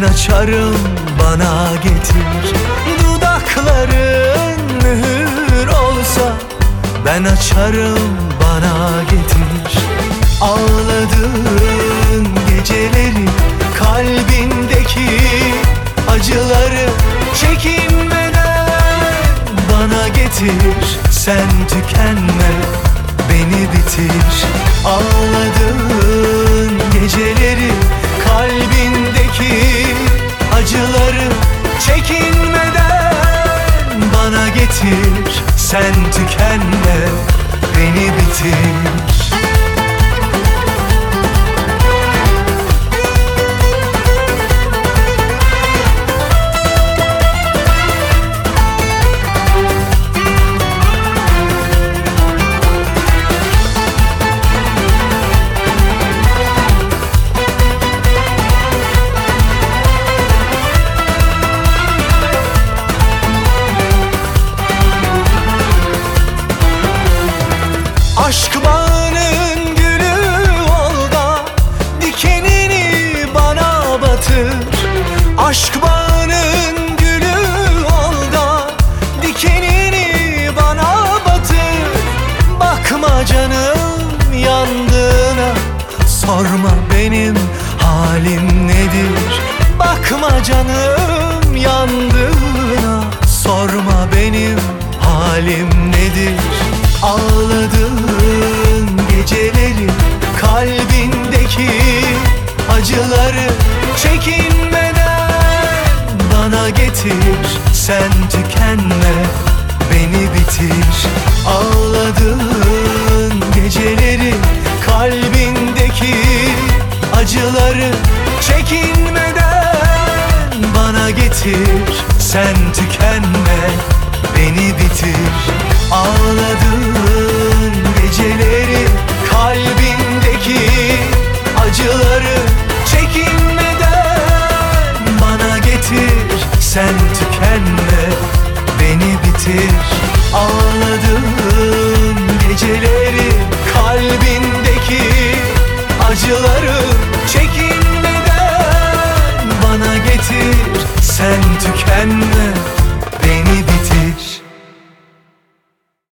açarım bana getir. Dudakların mühür olsa Ben açarım bana getir. Ağladığın geceleri Kalbindeki acıları Çekinmeden bana getir. Sen tükenme beni bitir acıları Çekinmeden bana getir Sen tükenme beni bitir Aşk bağının gülü ol da Dikenini bana batır. Bakma canım yandığına. Sorma benim halim nedir? Bakma canım yandığına. Sorma benim halim nedir? Ağladığın geceleri Kalbindeki acıları Çekinmeden bana getir Sen tükenme beni bitir. Ağladığın geceleri Kalbindeki acıları Çekinmeden bana getir. Sen tükenme beni bitir. Ağladığın geceleri Kalbindeki Sen tükenme beni bitir. Ağladığın geceleri